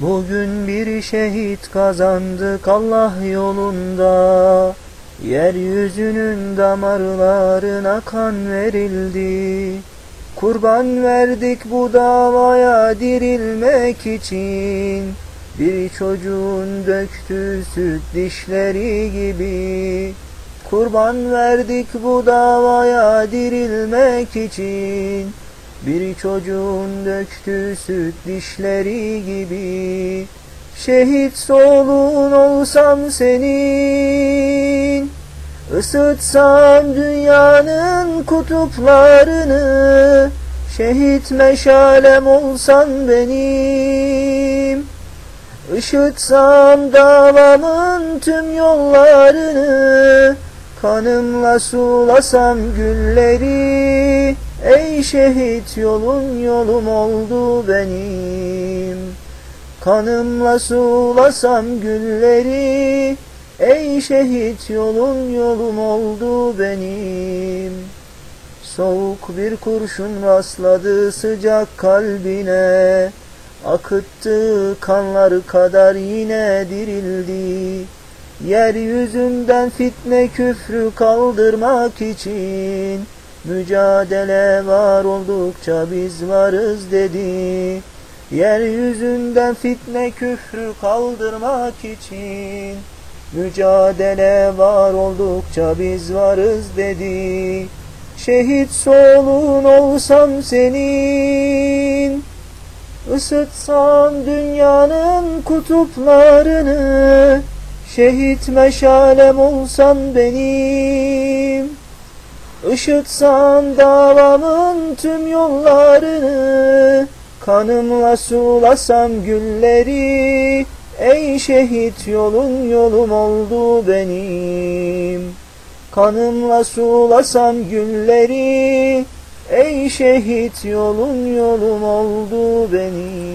Bugün bir şehit kazandık Allah yolunda. Yeryüzünün damarlarına kan verildi. Kurban verdik bu davaya dirilmek için. Bir çocuğun döktüğü süt dişleri gibi. Kurban verdik bu davaya dirilmek için Bir çocuğun döktüğü süt dişleri gibi. Şehit solun olsam senin. Isıtsam dünyanın kutuplarını. Şehit meşalem olsan benim. Işıtsam davamın tüm yollarını. Kanımla sulasam gülleri şehit yolun yolum oldu benim. Kanımla sulasam gülleri Ey şehit yolun yolum oldu benim. Soğuk bir kurşun rastladı sıcak kalbine Akıttığı kanları kadar yine dirildi. Yeryüzünden fitne küfrü kaldırmak için Mücadele var oldukça biz varız dedi. Yeryüzünden fitne küfrü kaldırmak için Mücadele var oldukça biz varız dedi. Şehit solun olsam senin Isıtsam dünyanın kutuplarını Şehit meşalem olsan benim Işıtsam davamın tüm yollarını Kanımla sulasam gülleri. Ey şehit yolun yolum oldu benim. Kanımla sulasam gülleri. Ey şehit yolun yolum oldu benim